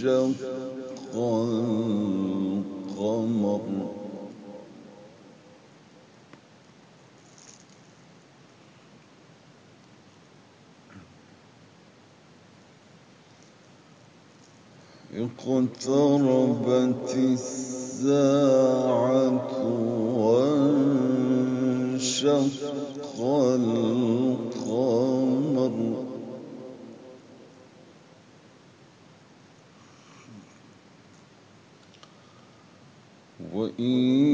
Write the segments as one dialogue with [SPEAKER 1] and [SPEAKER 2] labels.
[SPEAKER 1] القمر اقتربت الساعة وانشق القمر. إن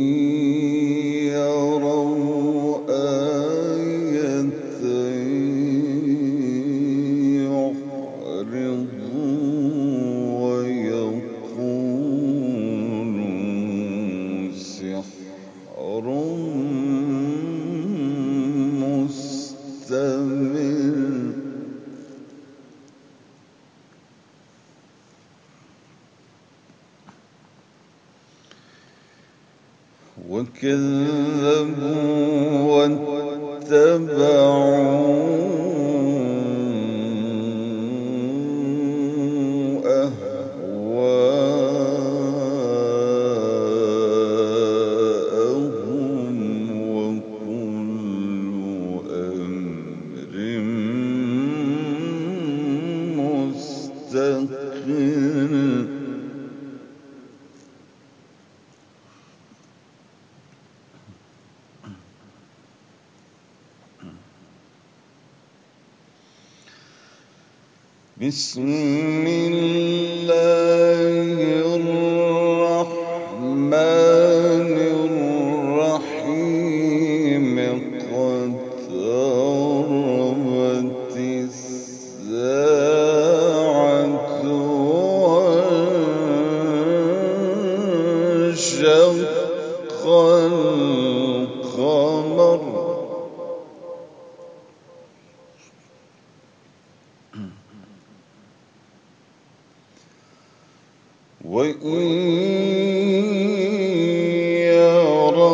[SPEAKER 1] بسم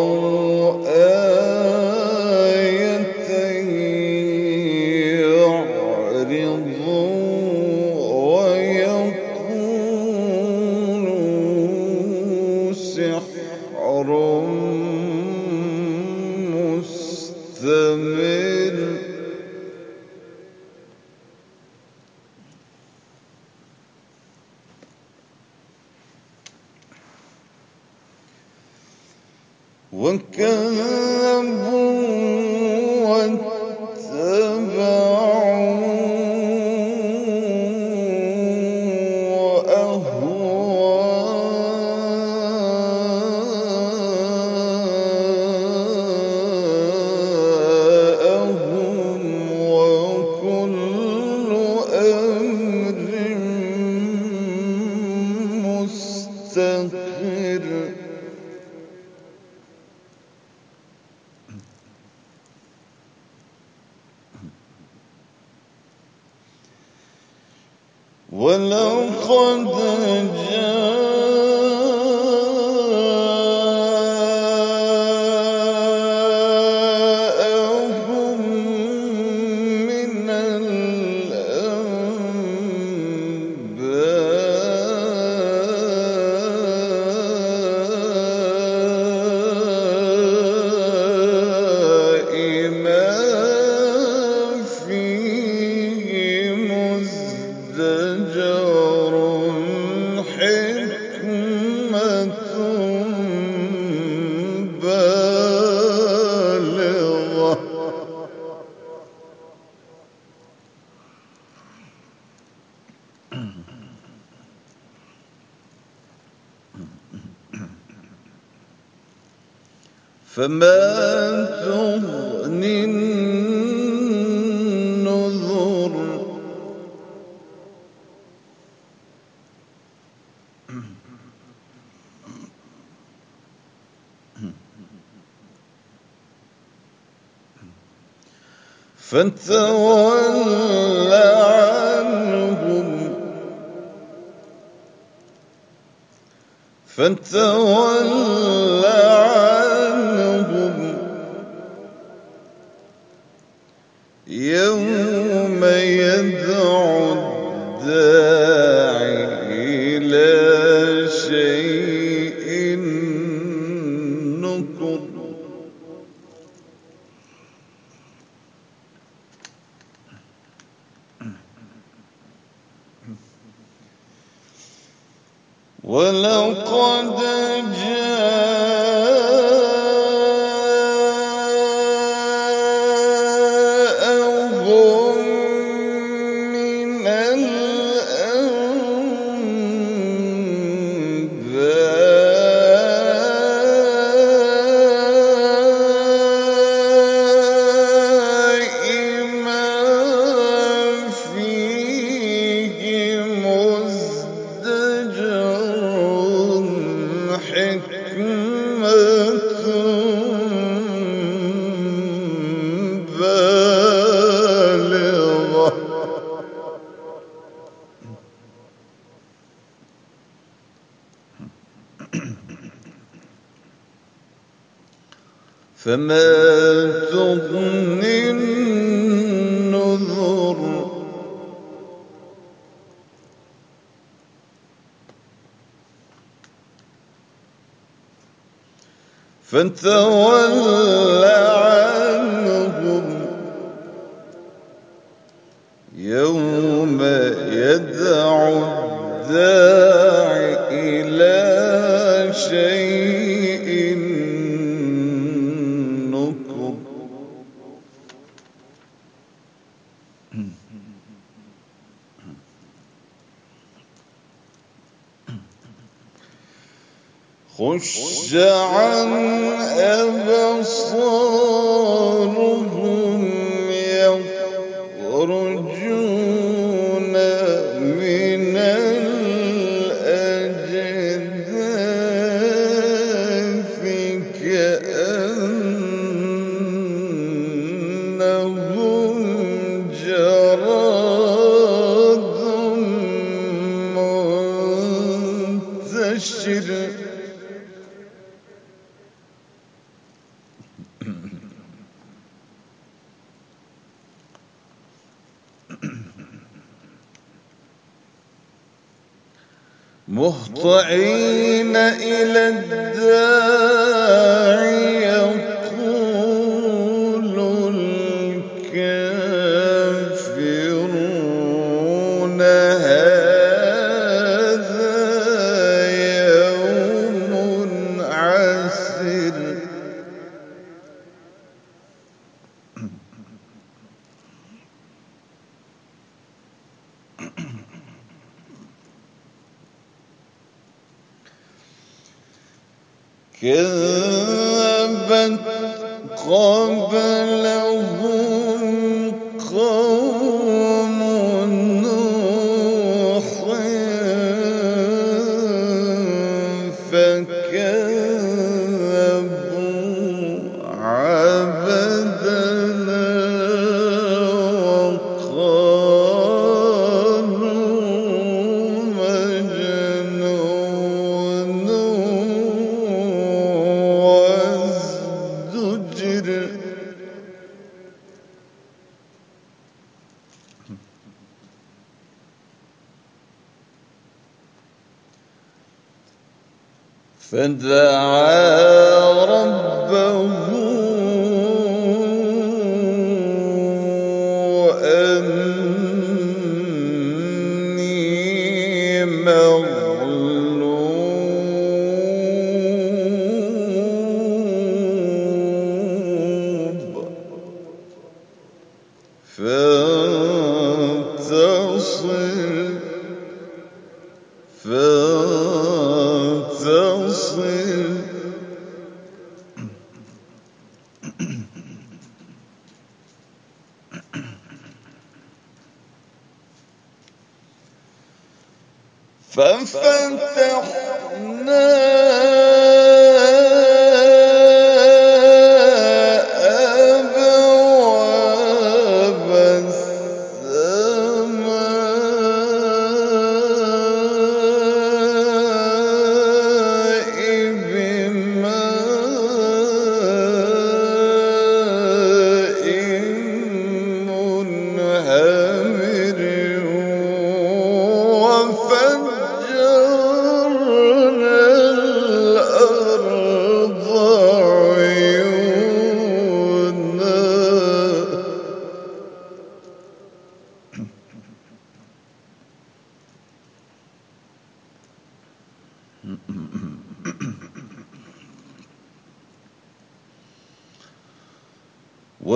[SPEAKER 1] Oh. ولقد فما تغني النذر فتول عنهم فتول ولقد جاء فما تغني النذر. فتول عنهم يوم يدعو الداعي إلى شيء جعل فدعا ففتحنا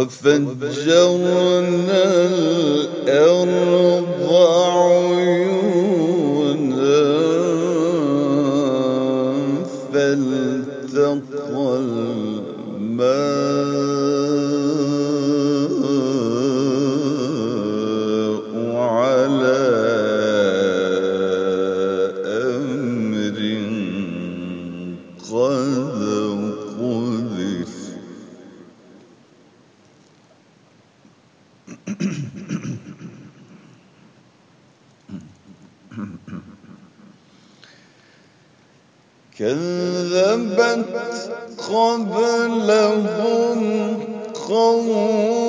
[SPEAKER 1] وفجرنا الأرض عيونا فالتقى الماء قوم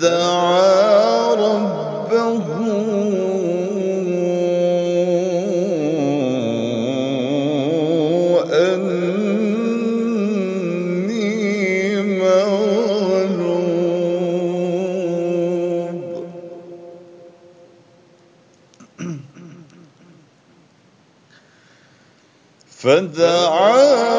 [SPEAKER 1] فدعا ربه. أني فدعا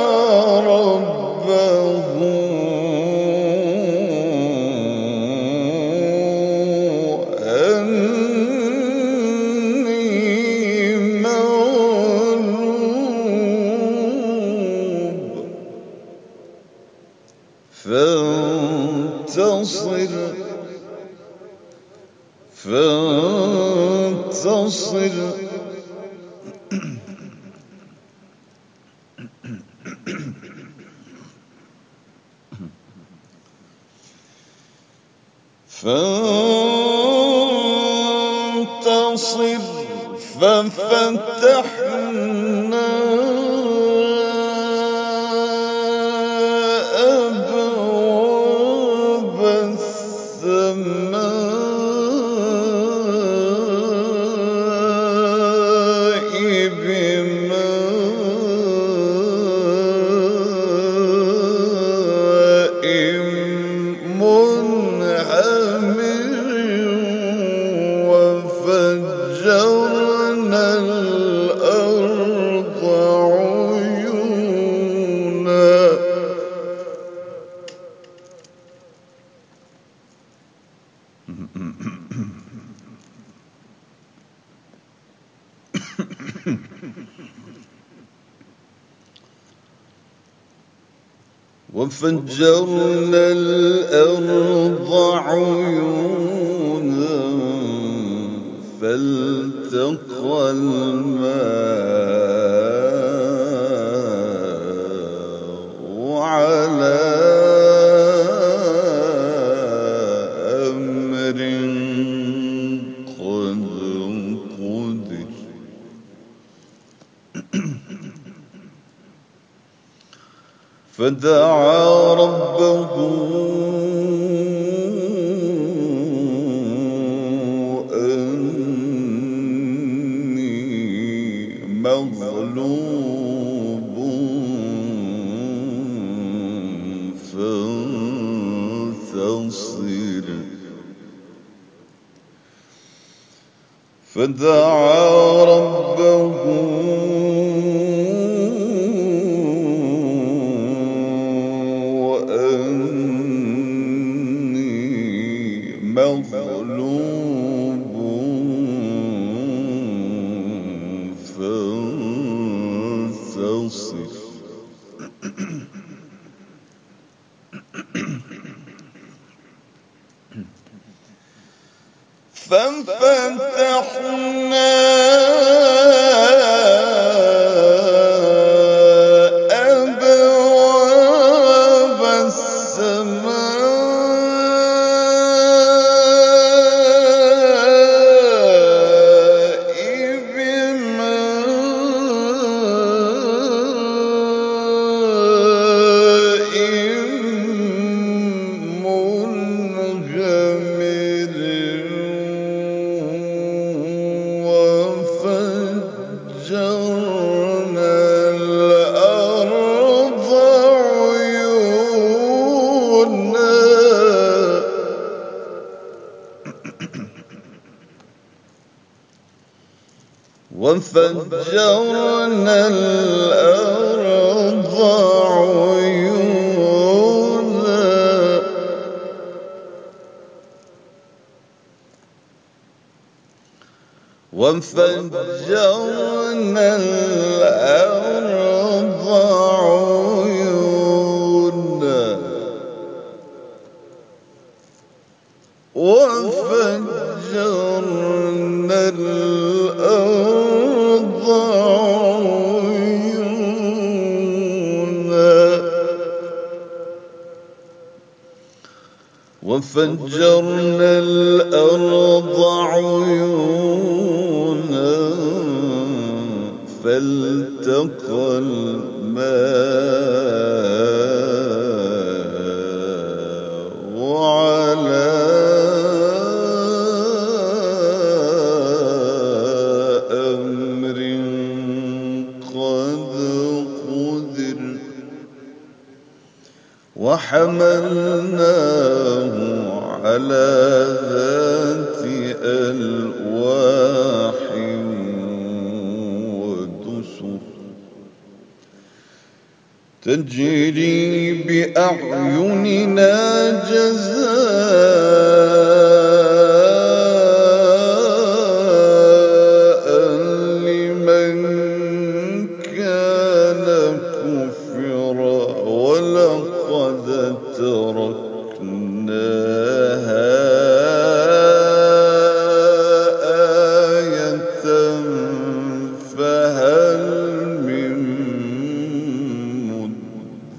[SPEAKER 1] فانتصر فانتصر. وفجرنا الأرض عيونا فالتقى الماء فدعا ربه أني مغلوب فانتصر. فدعا ربه أني وفجرنا الأرض عيونا. وفجرنا الأرض عيونا. وفجرنا الأرض عيونا فالتقى الماء على أمر قد وحملناه على ذات ألواح ودسر. تجري بأعيننا جزاء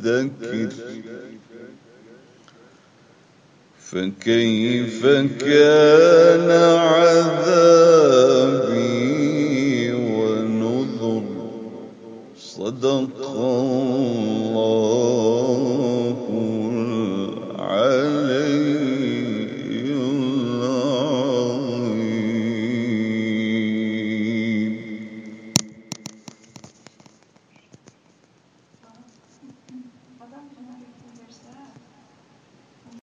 [SPEAKER 1] مدكر فكيف كان عذابي ونذر صدق